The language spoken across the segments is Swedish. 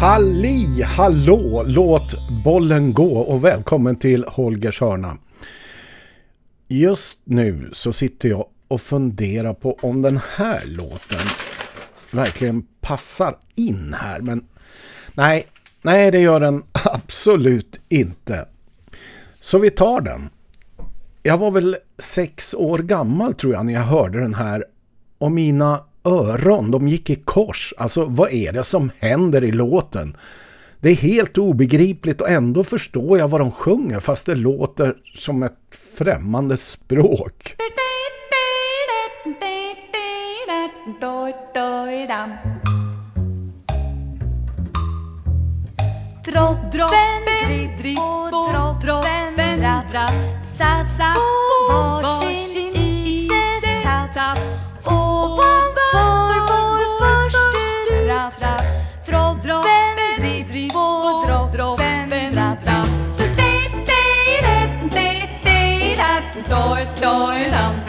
Halli hallå, låt bollen gå och välkommen till Holgers hörna. Just nu så sitter jag och funderar på om den här låten verkligen passar in här. Men nej, nej det gör den absolut inte. Så vi tar den. Jag var väl sex år gammal tror jag när jag hörde den här och mina öron, de gick i kors. Alltså vad är det som händer i låten? Det är helt obegripligt och ändå förstår jag vad de sjunger fast det låter som ett främmande språk. Droppen, dripp och droppen, drapp, satt på varsin isetapp ovanför vår första trapp. Droppen, dribb och droppen, drapp, drapp. Doi, doi, dam.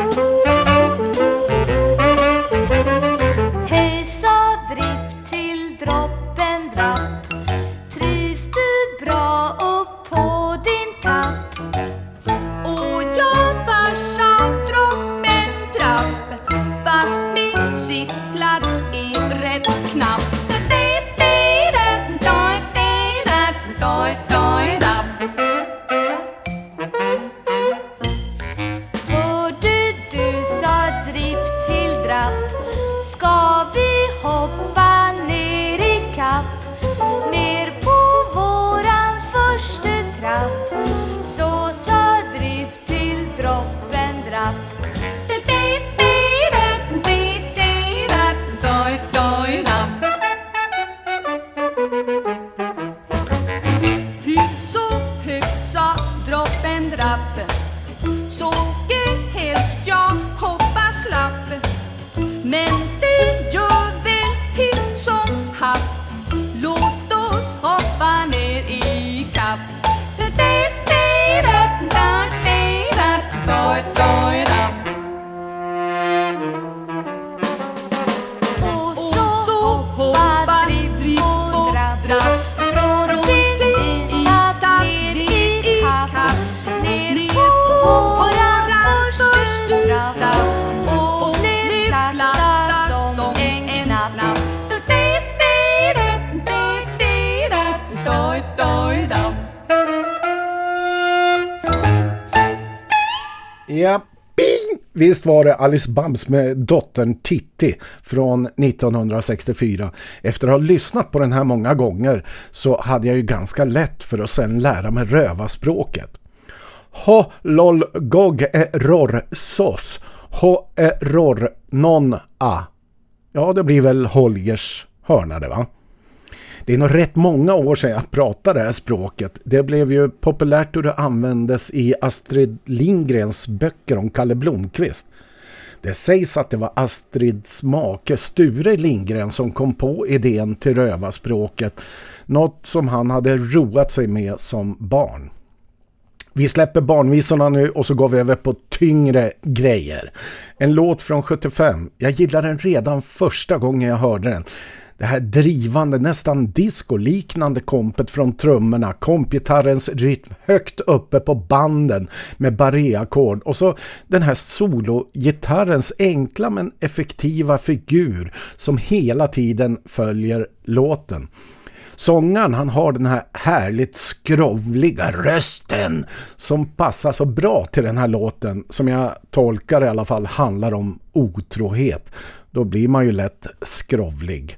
Var det Alice Babs med dottern Titti från 1964. Efter att ha lyssnat på den här många gånger så hade jag ju ganska lätt för att sen lära mig rövaspråket. Ho lol gog e eh, ror sos. Ho e ror non a. Ja, det blir väl Holgers hörnade va? Det är nog rätt många år sedan jag pratade det här språket. Det blev ju populärt då det användes i Astrid Lindgrens böcker om Kalle Blomqvist. Det sägs att det var Astrids make Sture Lindgren som kom på idén till rövarspråket. Något som han hade roat sig med som barn. Vi släpper barnvisorna nu och så går vi över på tyngre grejer. En låt från 75. Jag gillar den redan första gången jag hörde den det här drivande, nästan disco-liknande kompet från trummorna, kompgitarrens rytm högt uppe på banden med barréackord och så den här sologitarrens enkla men effektiva figur som hela tiden följer låten. Sångaren han har den här härligt skrovliga rösten som passar så bra till den här låten som jag tolkar i alla fall handlar om otrohet. Då blir man ju lätt skrovlig.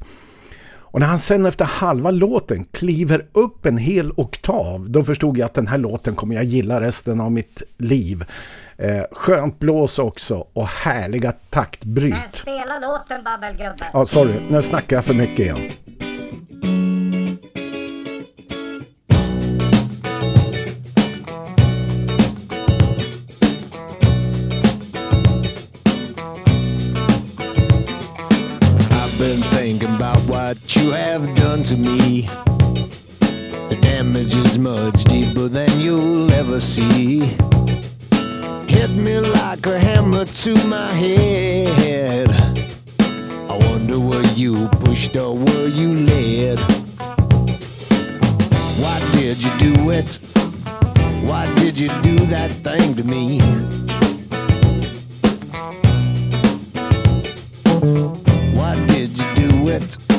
Och när han sen efter halva låten kliver upp en hel oktav då förstod jag att den här låten kommer jag gilla resten av mitt liv. Eh, skönt blås också och härliga taktbryt. Men spela låten babbelgubben. Ja, sorry. Nu snackar jag för mycket igen. What you have done to me. The damage is much deeper than you'll ever see. Hit me like a hammer to my head. I wonder were you pushed or were you led? Why did you do it? Why did you do that thing to me? Why did you do it?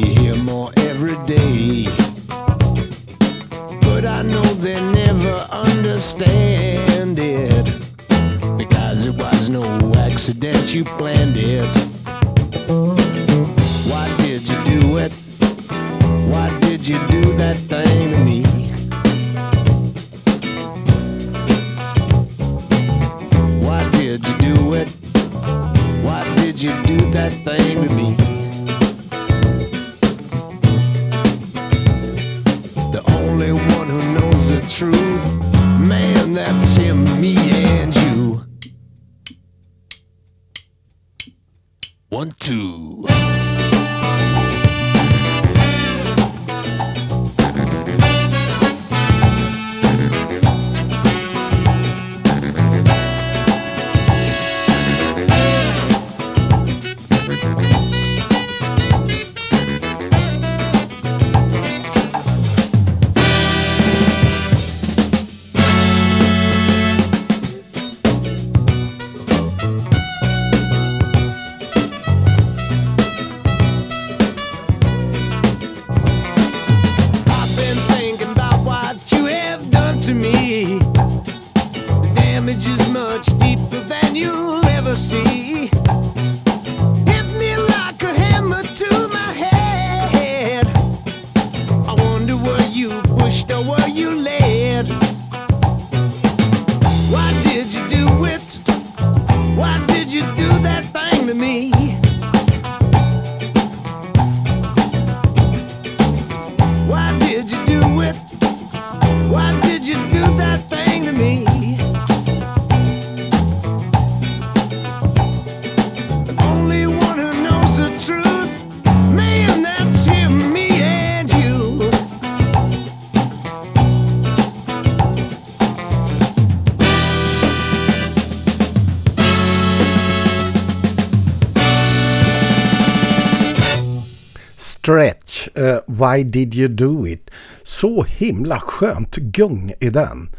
Why Did You Do It? Så himla skönt gung i den.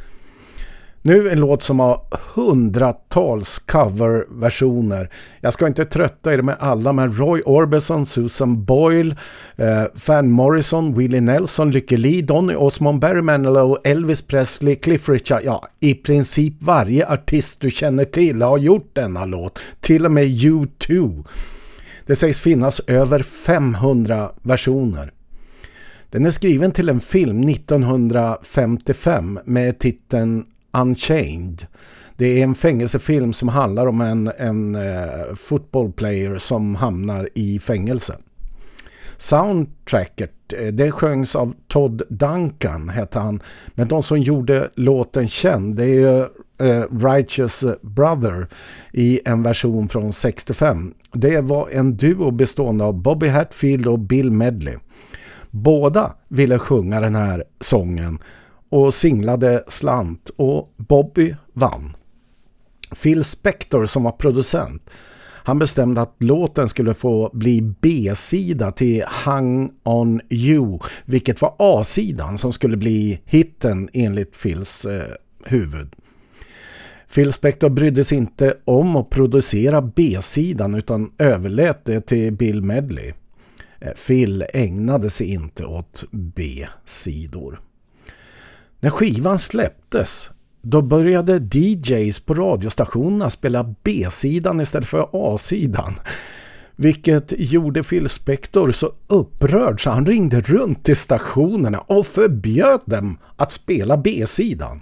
Nu en låt som har hundratals coverversioner. Jag ska inte trötta er med alla, men Roy Orbison, Susan Boyle, eh, Van Morrison, Willie Nelson, Lykke Li, Donny Osmond, Barry Manilow, Elvis Presley, Cliff Richard. Ja, i princip varje artist du känner till har gjort denna låt. Till och med U2. Det sägs finnas över 500 versioner. Den är skriven till en film 1955 med titeln Unchained. Det är en fängelsefilm som handlar om en, en eh, footballplayer som hamnar i fängelse. Soundtracket, eh, det sjöngs av Todd Duncan hette han. Men de som gjorde låten känd det är uh, Righteous Brother i en version från 65. Det var en duo bestående av Bobby Hatfield och Bill Medley. Båda ville sjunga den här sången och singlade slant och Bobby vann. Phil Spector som var producent han bestämde att låten skulle få bli B-sida till Hang on You vilket var A-sidan som skulle bli hitten enligt Phils eh, huvud. Phil Spector brydde sig inte om att producera B-sidan utan överlät det till Bill Medley. Eh, Phil ägnade sig inte åt B-sidor. När skivan släpptes då började DJs på radiostationerna spela B-sidan istället för A-sidan. Vilket gjorde Phil Spector så upprörd så han ringde runt till stationerna och förbjöd dem att spela B-sidan.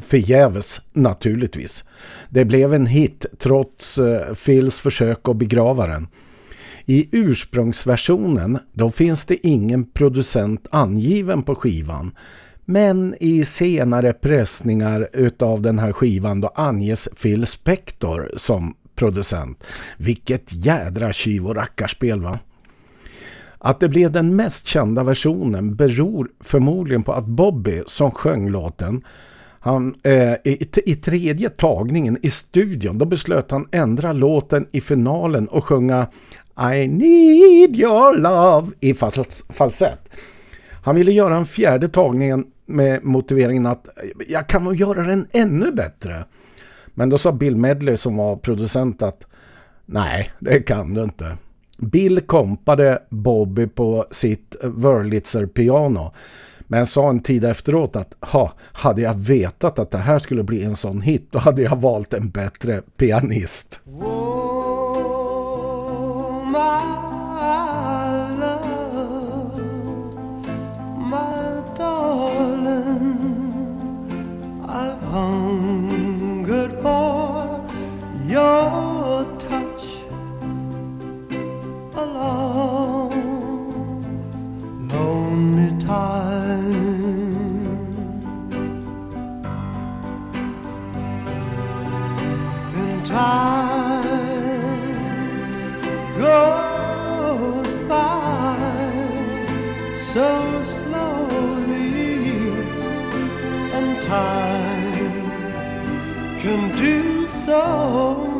Förgäves naturligtvis. Det blev en hit trots eh, Phils försök att begrava den. I ursprungsversionen då finns det ingen producent angiven på skivan. Men i senare pressningar utav den här skivan då anges Phil Spector som producent. Vilket jädra tjuv och rackarspel va? Att det blev den mest kända versionen beror förmodligen på att Bobby som sjöng låten han, eh, i, i, tredje tagningen i studion då beslöt han ändra låten i finalen och sjunga i need your love i falsett. Han ville göra en fjärde tagningen med motiveringen att jag kan nog göra den ännu bättre. Men då sa Bill Medley som var producent att nej, det kan du inte. Bill kompade Bobby på sitt Wurlitzer-piano men sa en tid efteråt att ha, hade jag vetat att det här skulle bli en sån hit då hade jag valt en bättre pianist. Whoa. Can do so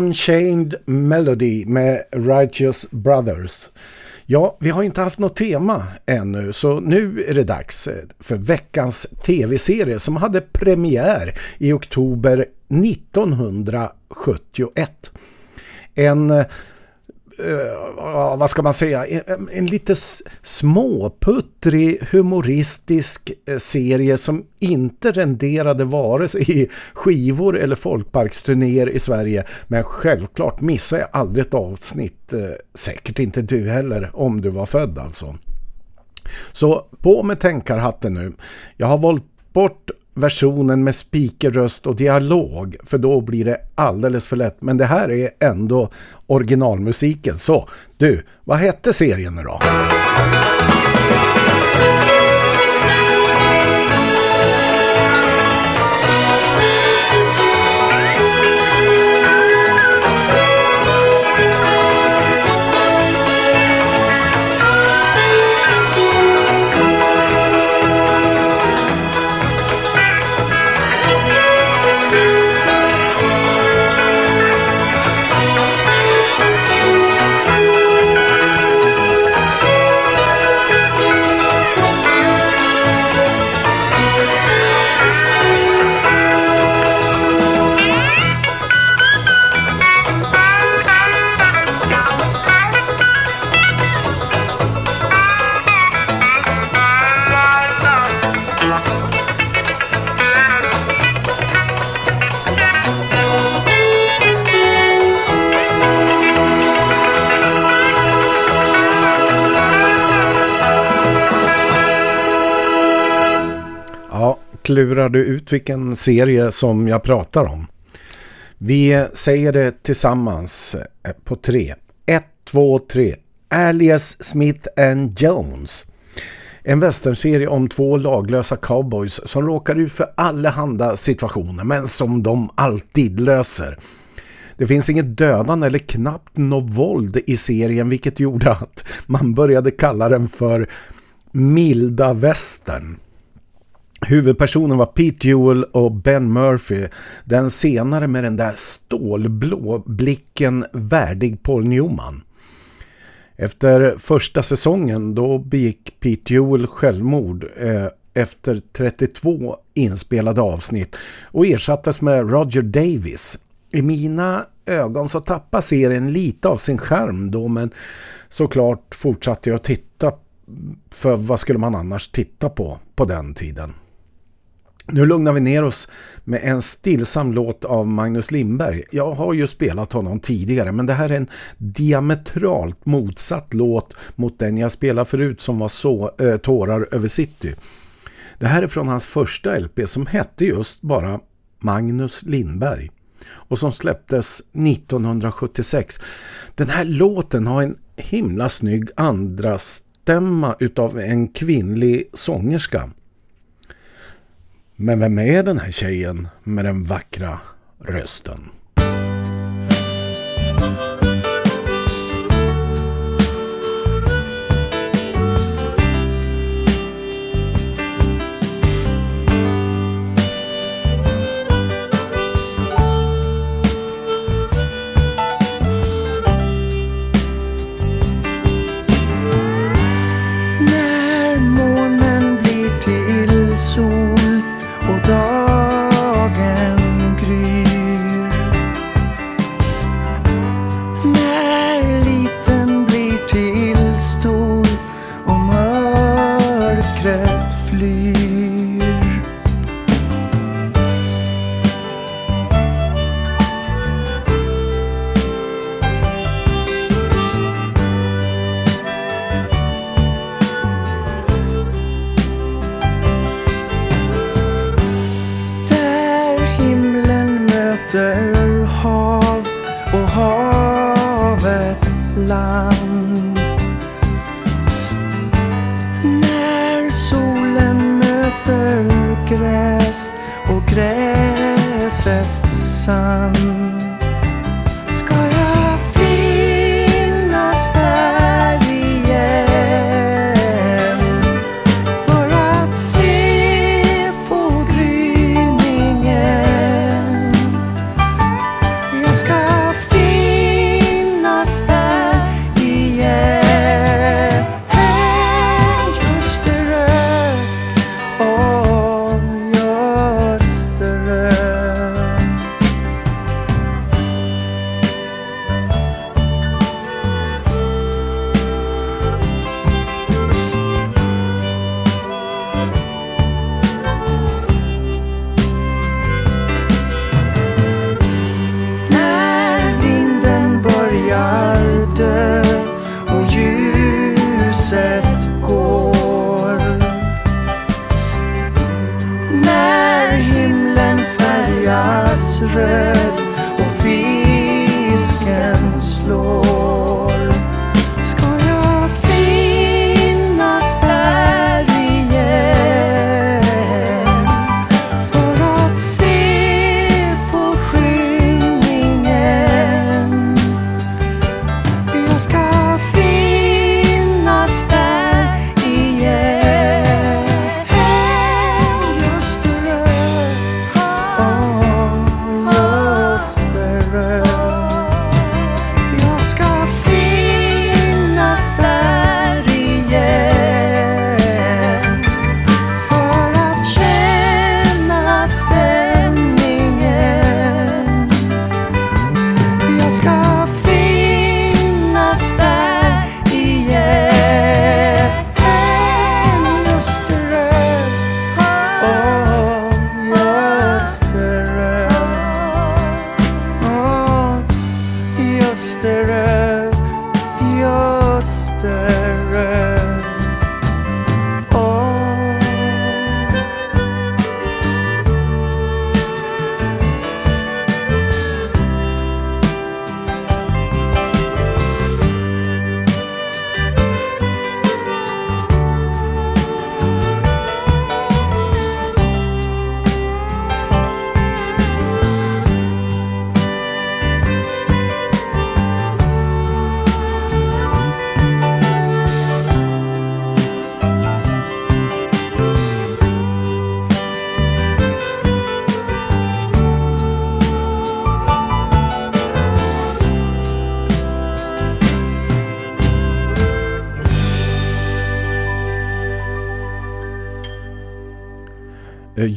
Unchained Melody med Righteous Brothers. Ja, vi har inte haft något tema ännu så nu är det dags eh, för veckans tv-serie som hade premiär i oktober 1971. En eh, Eh, vad ska man säga, en, en lite småputtrig humoristisk eh, serie som inte renderade vare sig i skivor eller folkparksturnéer i Sverige. Men självklart missar jag aldrig ett avsnitt, eh, säkert inte du heller om du var född alltså. Så på med tänkarhatten nu. Jag har valt bort versionen med speakerröst och dialog för då blir det alldeles för lätt. Men det här är ändå originalmusiken. Så, du, vad hette serien nu då? Klurar du ut vilken serie som jag pratar om. Vi säger det tillsammans eh, på tre. Ett, två, tre. Alias Smith and Jones. En västernserie om två laglösa cowboys som råkar ut för allehanda situationer men som de alltid löser. Det finns inget dödande eller knappt något våld i serien vilket gjorde att man började kalla den för milda västern. Huvudpersonen var Pete Jewell och Ben Murphy. Den senare med den där stålblå blicken värdig Paul Newman. Efter första säsongen då begick Pete Jewell självmord eh, efter 32 inspelade avsnitt och ersattes med Roger Davis. I mina ögon så tappade serien lite av sin skärm då men såklart fortsatte jag att titta för vad skulle man annars titta på på den tiden. Nu lugnar vi ner oss med en stillsam låt av Magnus Lindberg. Jag har ju spelat honom tidigare men det här är en diametralt motsatt låt mot den jag spelade förut som var så äh, Tårar över city. Det här är från hans första LP som hette just bara Magnus Lindberg och som släpptes 1976. Den här låten har en himla snygg andra stämma utav en kvinnlig sångerska. Men vem är den här tjejen med den vackra rösten?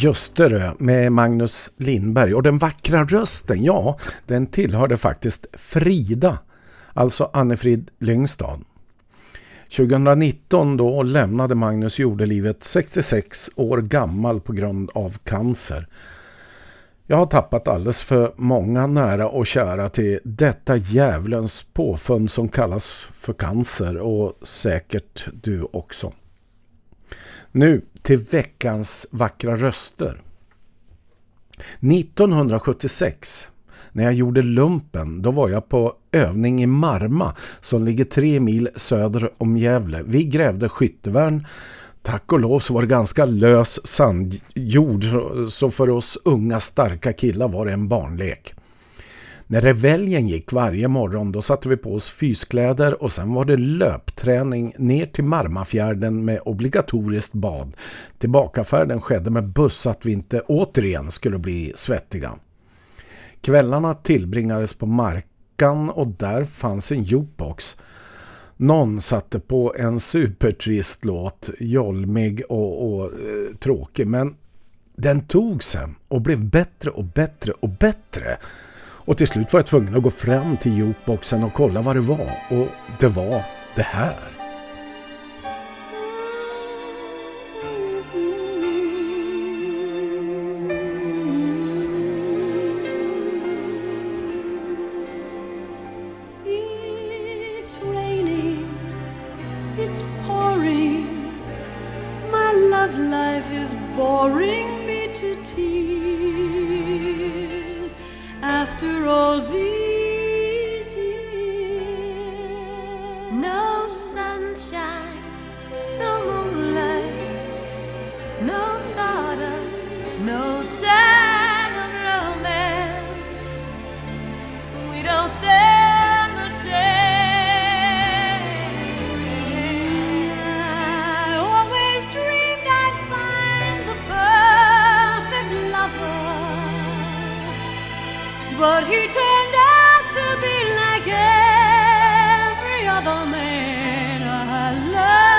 Eh, Ljusterö med Magnus Lindberg och den vackra rösten, ja, den tillhörde faktiskt Frida, alltså Annefrid Lyngstad. 2019 då lämnade Magnus jordelivet 66 år gammal på grund av cancer. Jag har tappat alldeles för många nära och kära till detta djävulens påfund som kallas för cancer och säkert du också. Nu till veckans vackra röster. 1976 när jag gjorde lumpen då var jag på övning i Marma som ligger tre mil söder om Gävle. Vi grävde skyttevärn. Tack och lov så var det ganska lös sandjord så för oss unga starka killar var det en barnlek. När reveljen gick varje morgon då satte vi på oss fyskläder och sen var det löpträning ner till Marmafjärden med obligatoriskt bad. Tillbakafärden skedde med buss så att vi inte återigen skulle bli svettiga. Kvällarna tillbringades på Markan och där fanns en jukebox. Någon satte på en supertrist låt, jolmig och, och eh, tråkig men den tog sig och blev bättre och bättre och bättre. Och till slut var jag tvungen att gå fram till jukeboxen och kolla vad det var. Och det var det här. Stardust, no sign of romance. We don't stand a chance. I always dreamed I'd find the perfect lover, but he turned out to be like every other man I love.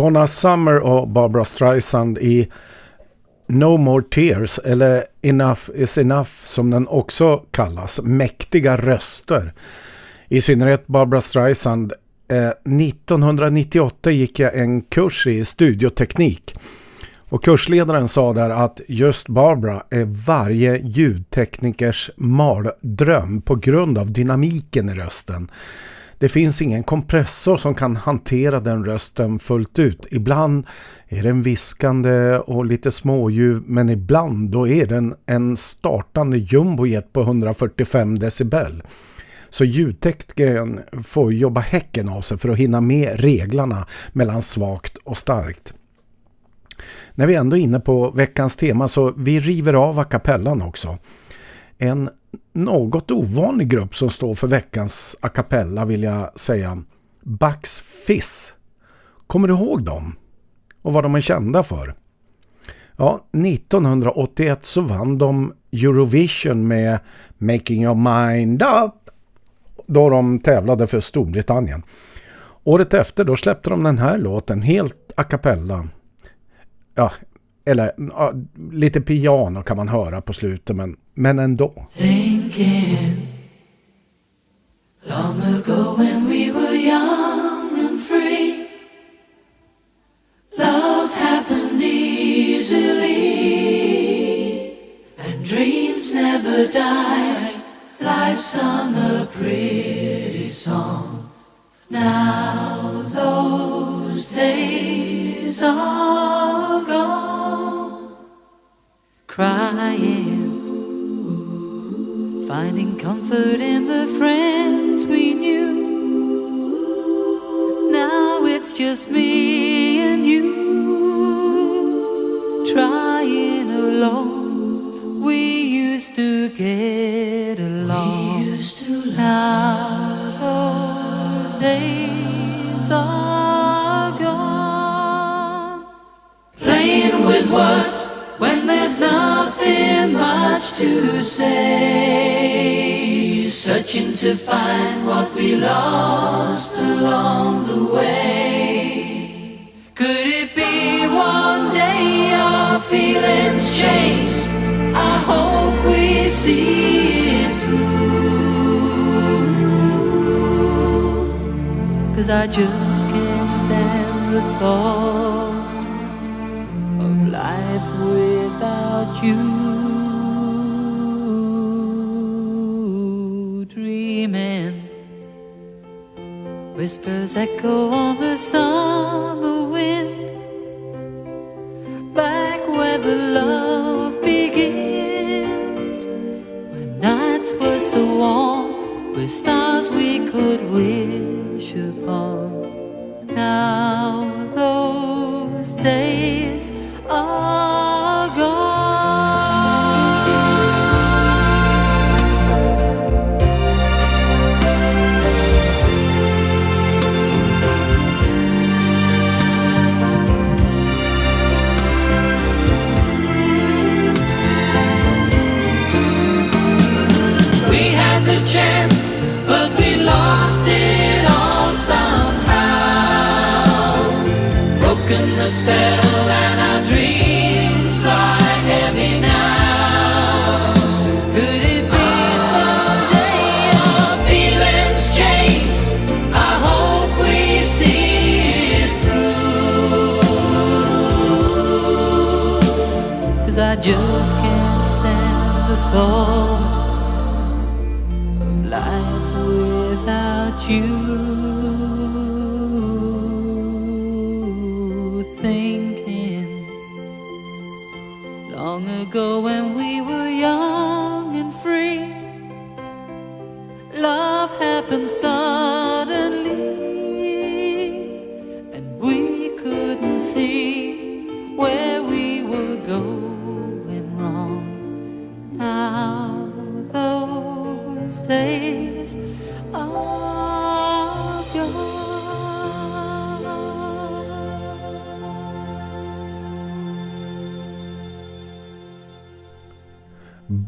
Donna Summer och Barbara Streisand i No More Tears eller Enough is Enough som den också kallas. Mäktiga röster. I synnerhet Barbara Streisand. Eh, 1998 gick jag en kurs i studioteknik. Och kursledaren sa där att just Barbara är varje ljudteknikers mardröm på grund av dynamiken i rösten. Det finns ingen kompressor som kan hantera den rösten fullt ut. Ibland är den viskande och lite småljuv men ibland då är den en startande jumbojet på 145 decibel. Så ljudteknikern får jobba häcken av sig för att hinna med reglarna mellan svagt och starkt. När vi ändå är inne på veckans tema så vi river av a cappellan också. En något ovanlig grupp som står för veckans a cappella vill jag säga. Bucks Fizz. Kommer du ihåg dem? Och vad de är kända för? Ja, 1981 så vann de Eurovision med Making Your Mind Up då de tävlade för Storbritannien. Året efter då släppte de den här låten helt a cappella. Ja, eller ja, lite piano kan man höra på slutet men, men ändå. Thinking long ago when we were young and free, love happened easily, and dreams never die. Life sung a pretty song. Now those days are gone. Crying, finding comfort in the friends we knew. Now it's just me and you, trying alone. To find what we lost along the way. Could it be one day our feelings change? I hope we see it through. Cause I just can't stand the thought of life without you. spöza koło wysoka. And our dreams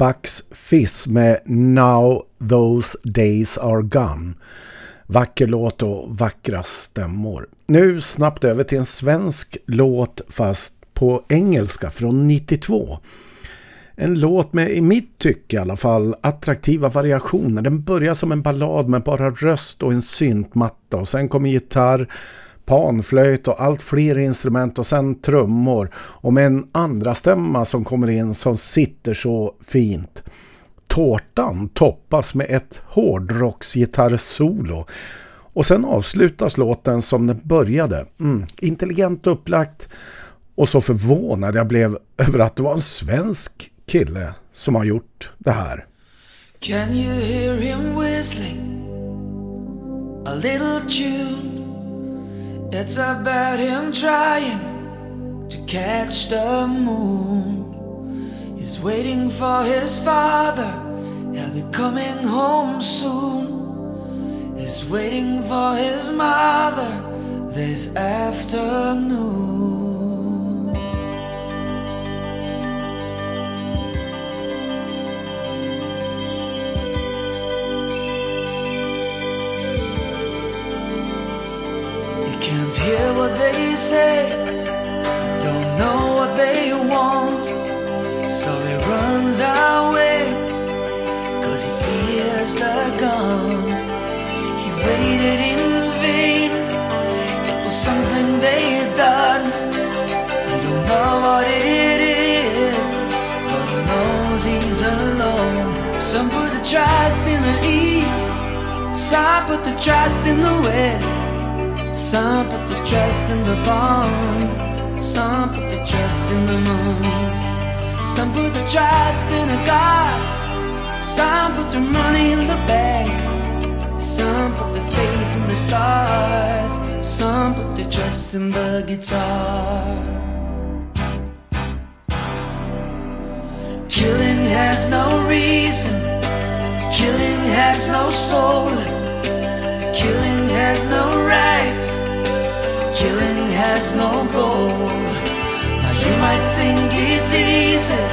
Bucks Fizz med Now Those Days Are Gone. Vacker låt och vackra stämmor. Nu snabbt över till en svensk låt fast på engelska från 92. En låt med, i mitt tycke i alla fall, attraktiva variationer. Den börjar som en ballad med bara röst och en syntmatta och sen kommer gitarr, panflöjt och allt fler instrument och sen trummor och med en andra stämma som kommer in som sitter så fint. Tårtan toppas med ett hårdrocksgitarrsolo och sen avslutas låten som den började. Mm, intelligent upplagt och så förvånad jag blev över att det var en svensk kille som har gjort det här. Can you hear him whistling a little tune? It's about him trying to catch the moon. He's waiting for his father, he'll be coming home soon. He's waiting for his mother this afternoon. They say, don't know what they want. So he runs away, cause he fears the gun. He waited in vain, it was something they had done. He don't know what it is, but he knows he's alone. Some put the trust in the east, some put the trust in the west. Some put their trust in the bond, some put their trust in the moons. Some put their trust in a God, some put their money in the bank. Some put their faith in the stars, some put their trust in the guitar. Killing has no reason, killing has no soul. Killing has no right, killing has no goal. Now you might think it's easy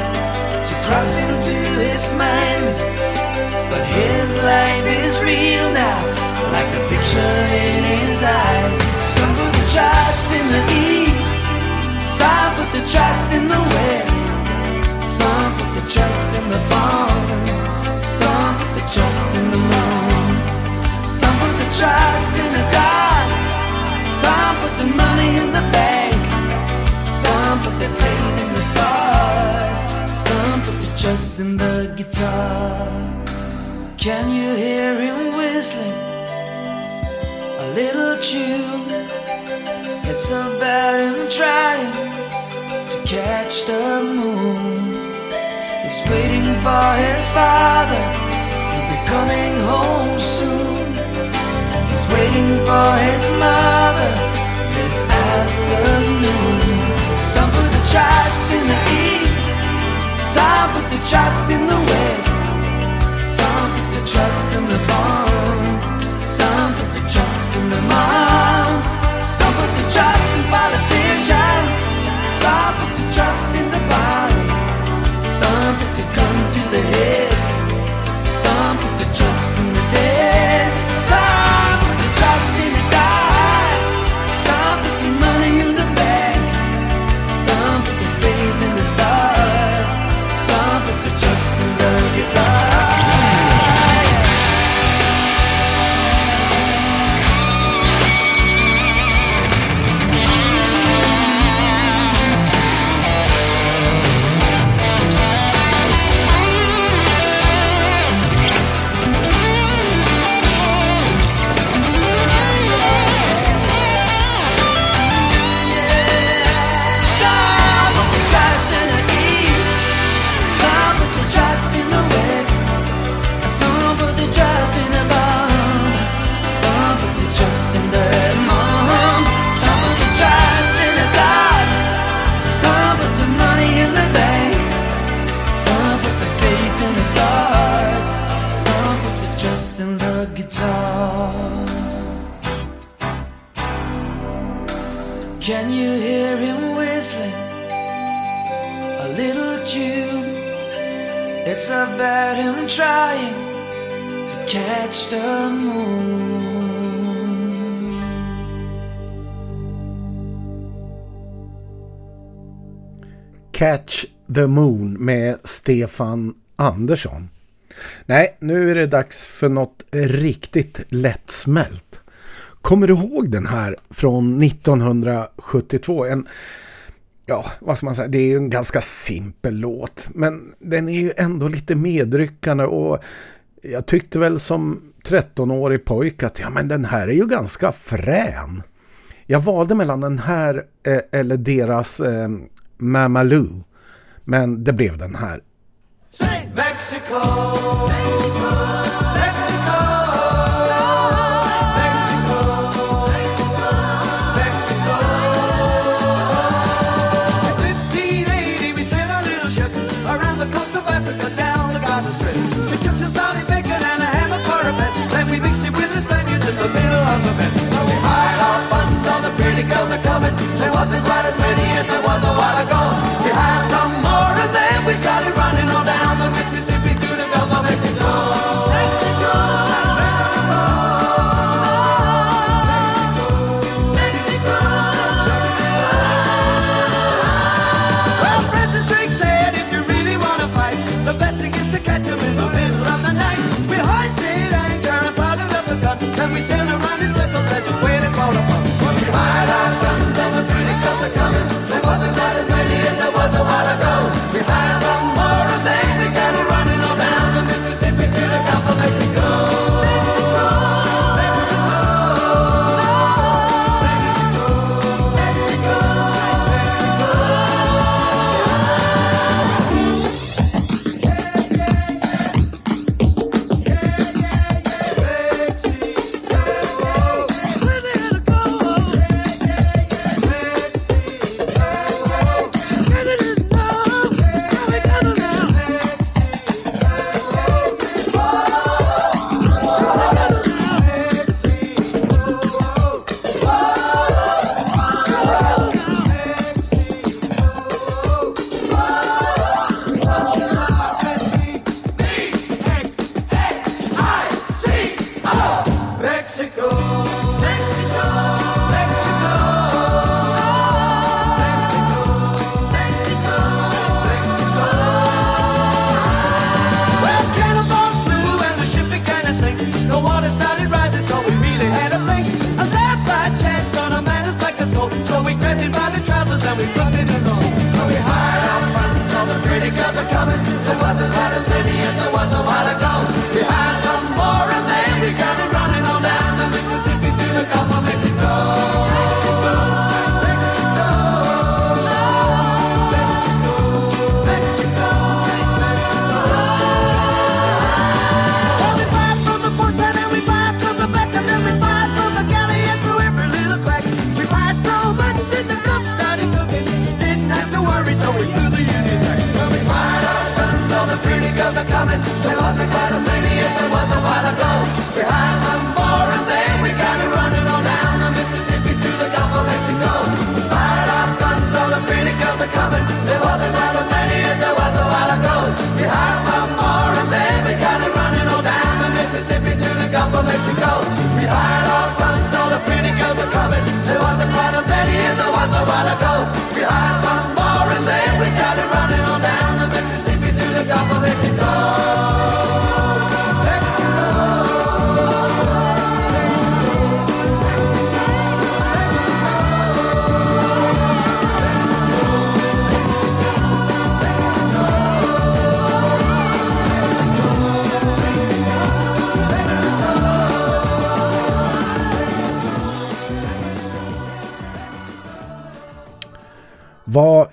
to cross into his mind, but his life is real now, like the picture in his eyes. Some put the trust in the east, some put the trust in in the guitar. Can you hear him whistling? A little tune. It's about him trying to catch the moon. He's waiting for his father. He'll be coming home soon. He's waiting for his mother this afternoon. Some put the trust in some put the trust in the west, some put the trust in the bomb, some put the trust in the moms, some put the trust in politicians, some put the trust in the bottom, some put the gun to the heads, some put the trust in the dead, Can you hear him whistling? A little tune. It's about him trying to catch the moon. Catch the Moon med Stefan Andersson. Nej, nu är det dags för något riktigt lättsmält. Kommer du ihåg den här från 1972? En, ja, vad ska man säga, det är ju en ganska simpel låt. Men den är ju ändå lite medryckande och jag tyckte väl som 13-årig pojk att ja, men den här är ju ganska frän. Jag valde mellan den här eh, eller deras eh, Mamaloo. Men det blev den här Mexico. Mexico. Wasn't quite a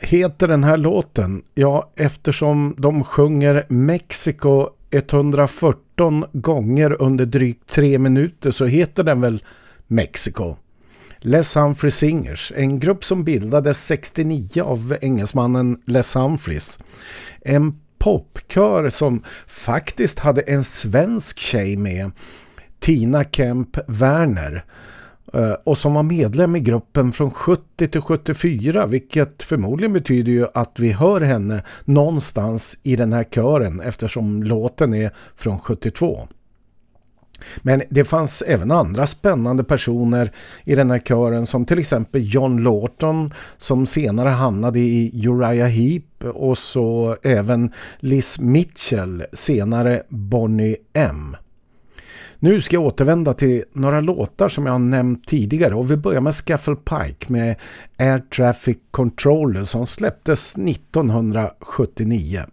heter den här låten? Ja, eftersom de sjunger Mexiko 114 gånger under drygt tre minuter så heter den väl Mexiko. Les Humphreys Singers, en grupp som bildades 69 av engelsmannen Les Humphreys. En popkör som faktiskt hade en svensk tjej med, Tina Kemp Werner. Eh, och som var medlem i gruppen från 70 till 74 vilket förmodligen betyder ju att vi hör henne någonstans i den här kören eftersom låten är från 72. Men det fanns även andra spännande personer i den här kören som till exempel John Lawton som senare hamnade i Uriah Heep och så även Liz Mitchell, senare Bonnie M. Nu ska jag återvända till några låtar som jag har nämnt tidigare och vi börjar med Scaffold Pike med Air Traffic Controller som släpptes 1979.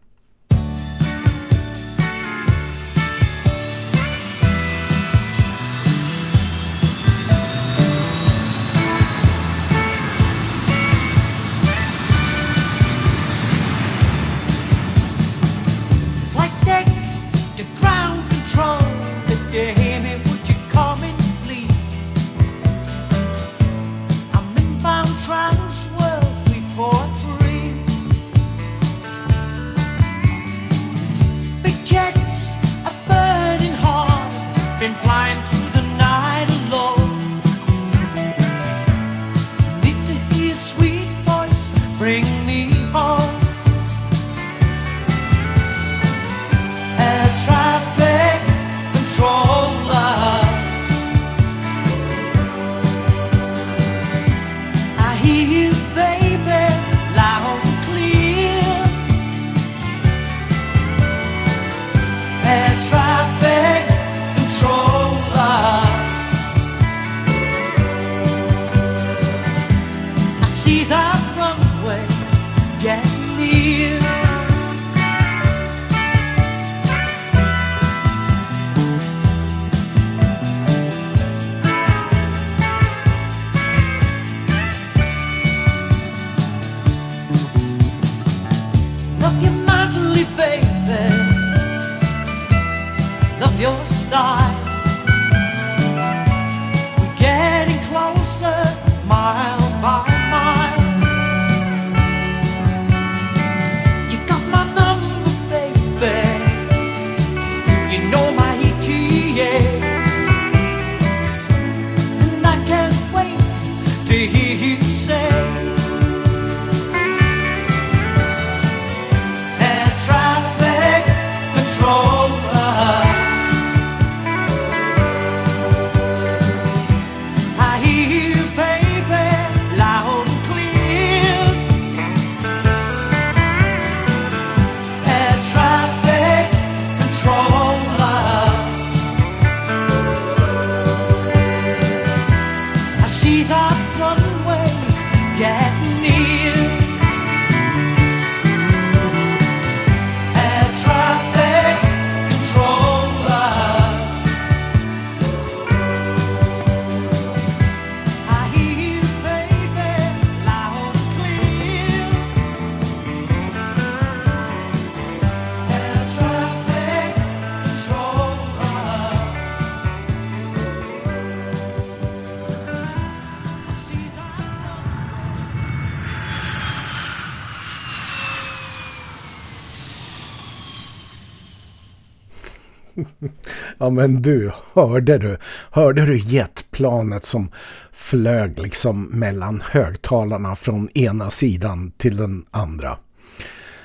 Men du, hörde du? Hörde du jetplanet som flög liksom mellan högtalarna från ena sidan till den andra?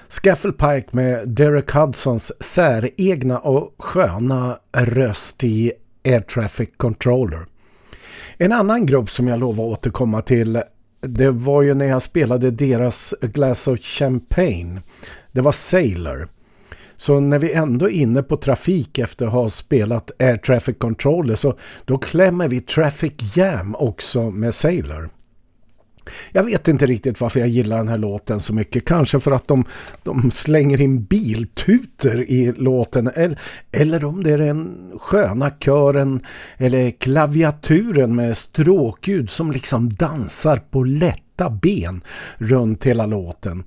Scaffelpike med Derek Hudsons säregna och sköna röst i Air Traffic Controller. En annan grupp som jag lovar återkomma till det var ju när jag spelade deras Glass of Champagne. Det var Sailor. Så när vi ändå är inne på trafik efter att ha spelat Air Traffic Controller så då klämmer vi Traffic Jam också med Sailor. Jag vet inte riktigt varför jag gillar den här låten så mycket. Kanske för att de, de slänger in biltuter i låten. Eller, eller om det är den sköna kören eller klaviaturen med stråkljud som liksom dansar på lätta ben runt hela låten.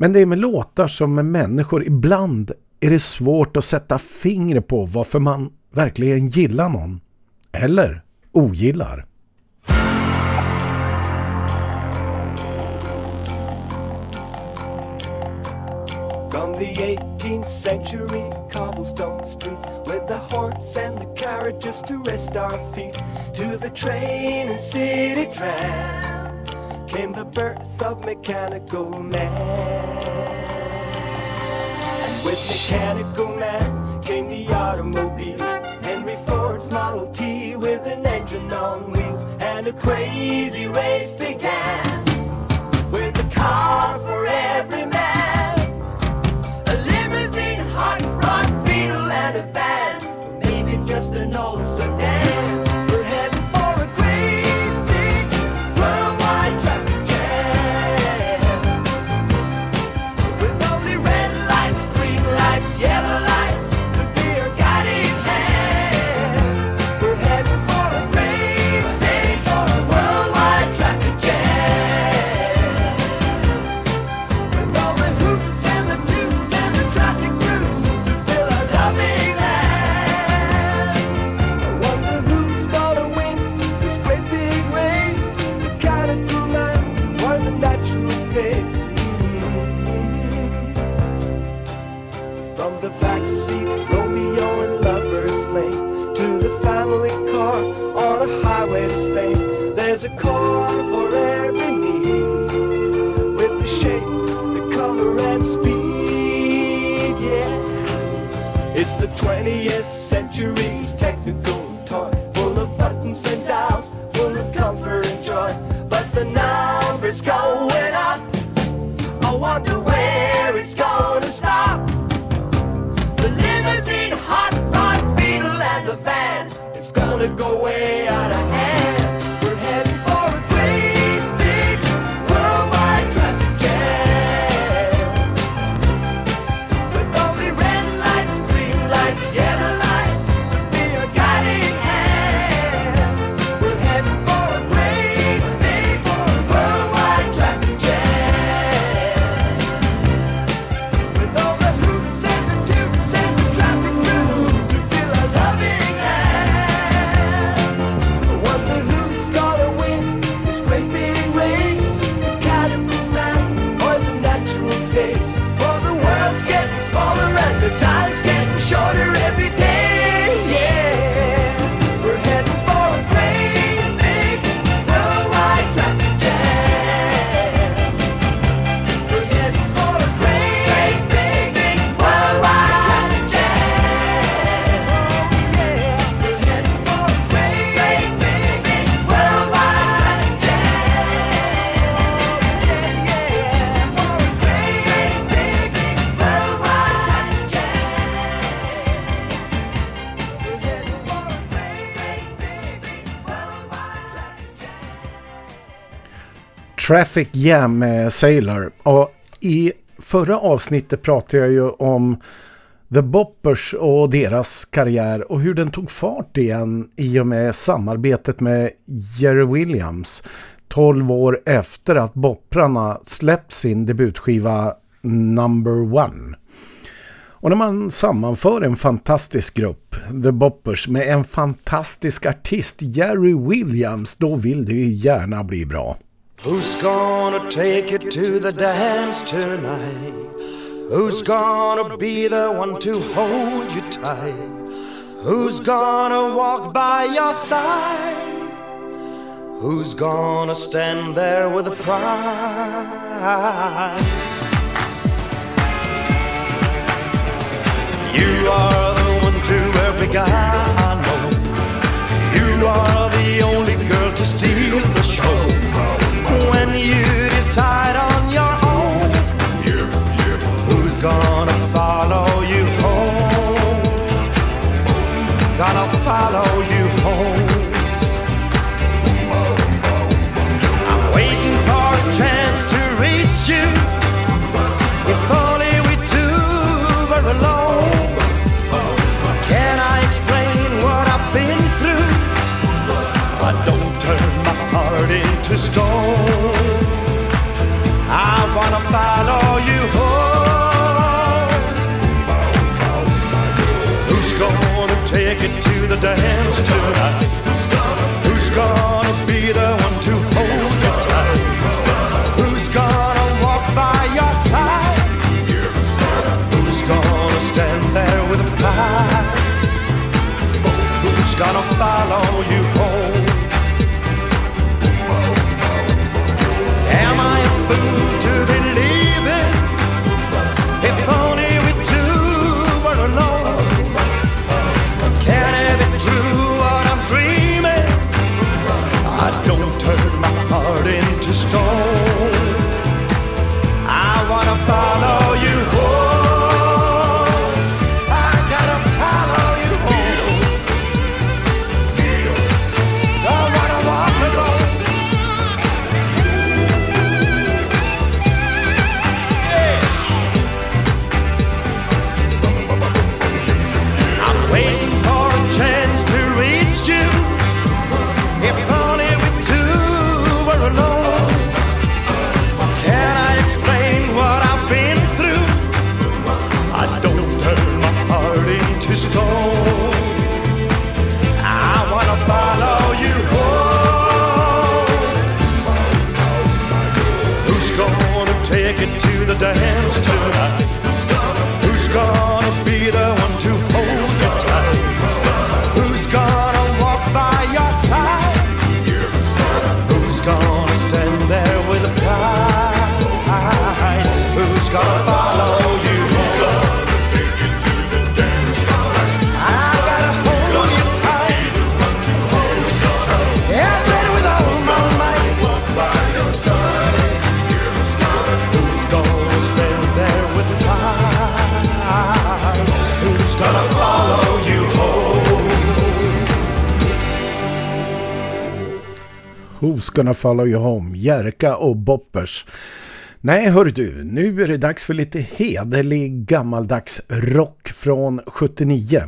Men det är med låtar som med människor. Ibland är det svårt att sätta fingret på varför man verkligen gillar någon. Eller ogillar. From the 18th century cobblestone streets with the horse and the carriages to rest our feet to the train and city tram came the birth of Mechanical Man. And with Mechanical Man came the automobile, Henry Ford's Model T with an engine on wheels, and a crazy race began with the car. for. Traffic Jam med Sailor. Och i förra avsnittet pratade jag ju om The Boppers och deras karriär och hur den tog fart igen i och med samarbetet med Jerry Williams 12 år efter att Bopprarna släppt sin debutskiva Number One. Och när man sammanför en fantastisk grupp, The Boppers, med en fantastisk artist, Jerry Williams, då vill det ju gärna bli bra. Who's gonna take you to the dance tonight? Who's gonna be the one to hold you tight? Who's gonna walk by your side? Who's gonna stand there with a pride? You are the one to every guy I know. You are the only girl to steal the show. the dance who's gonna, tonight? Who's gonna, who's gonna be the one to hold you tight? Who's gonna, who's gonna walk by your side? Who's gonna, who's gonna stand there with a pride? Oh, who's gonna follow you Who's gonna follow you home? Jerka och Boppers. Nej, hör du, nu är det dags för lite hederlig gammaldags rock från 79.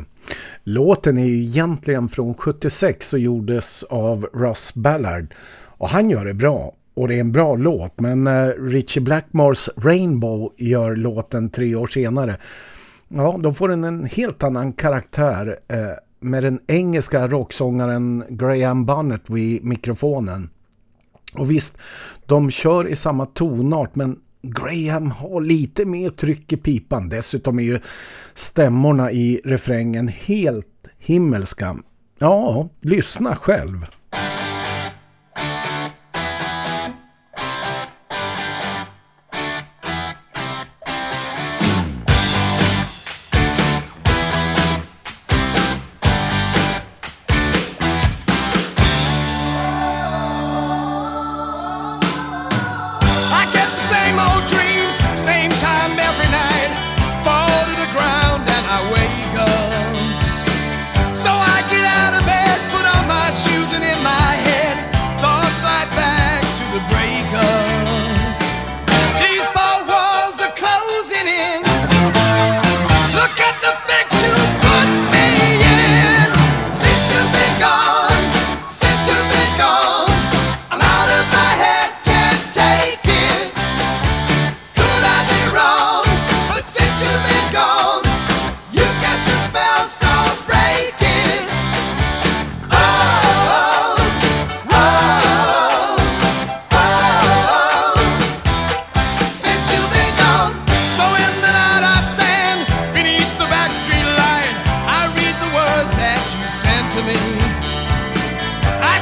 Låten är ju egentligen från 76 och gjordes av Ross Ballard. Och han gör det bra. Och det är en bra låt, men när Richie Blackmores Rainbow gör låten tre år senare, ja, då får den en helt annan karaktär eh, med den engelska rocksångaren Graham Bunnett vid mikrofonen. Och visst, de kör i samma tonart men Graham har lite mer tryck i pipan. Dessutom är ju stämmorna i refrängen helt himmelska. Ja, lyssna själv.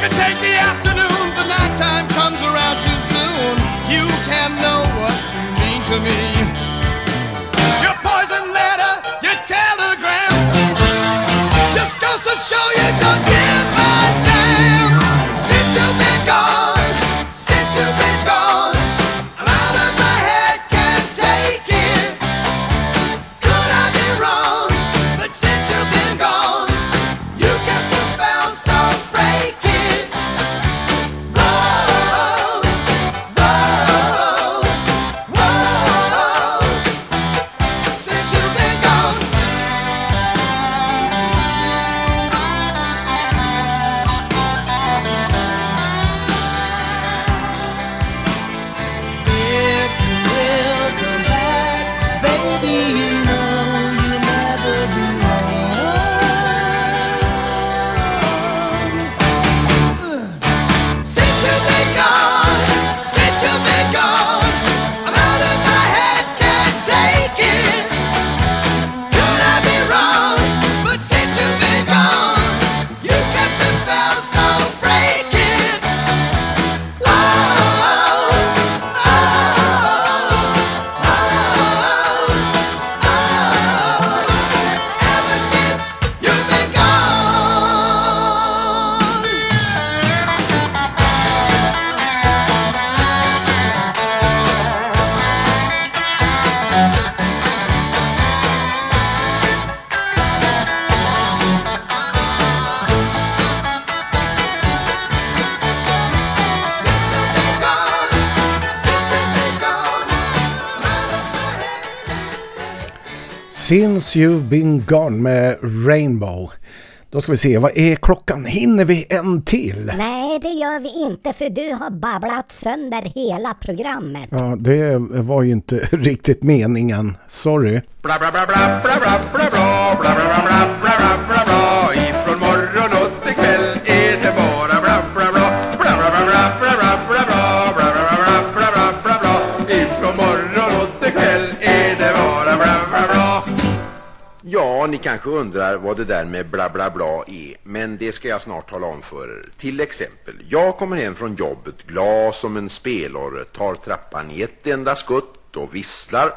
Could take the afternoon, but nighttime comes around too soon. You can't know what you mean to me. Your poison letter, your telegram, just goes to show you don't give Since You've Been Gone med Rainbow. Då ska vi se, vad är klockan? Hinner vi en till? Nej, det gör vi inte för du har babblat sönder hela programmet. Ja, det var ju inte riktigt meningen. Sorry. Bla bla bla bla bla bla bla bla bla bla bla bla bla Ja, ni kanske undrar vad det där med bla bla bla är, men det ska jag snart tala om för er. Till exempel, jag kommer hem från jobbet, glad som en spelorre, tar trappan i ett enda skutt och visslar.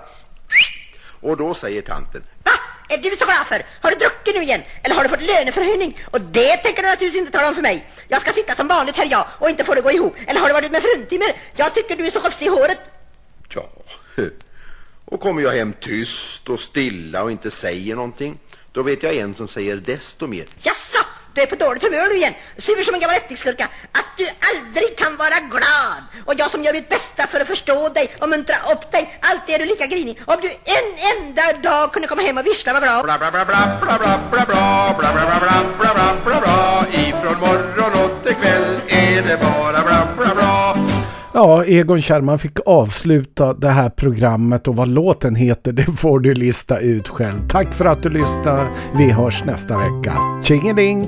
Och då säger tanten, Va? Är du så glad för? Har du druckit nu igen? Eller har du fått löneförhöjning? Och det tänker du naturligtvis inte tala om för mig. Jag ska sitta som vanligt här jag och inte få det gå ihop. Eller har du varit med fruntimmer? Jag tycker du är så kofsig i håret. ja. Och kommer jag hem tyst och stilla och inte säger någonting, då vet jag en som säger desto mer. Jaså, du är på dåligt humör nu igen. Sur som en gammal ättiksgurka. Att du aldrig kan vara glad. Och jag som gör mitt bästa för att förstå dig och muntra upp dig. Alltid är du lika grinig. Om du en enda dag kunde komma hem och vissla var glad. Bla bla bla bla bla bla bla bla bla bla bla bla bla bla bla bla Ifrån morgon och till kväll är det bara bla bla bla Ja, Egon Kärman fick avsluta det här programmet och vad låten heter det får du lista ut själv. Tack för att du lyssnar. Vi hörs nästa vecka. Tjingeling!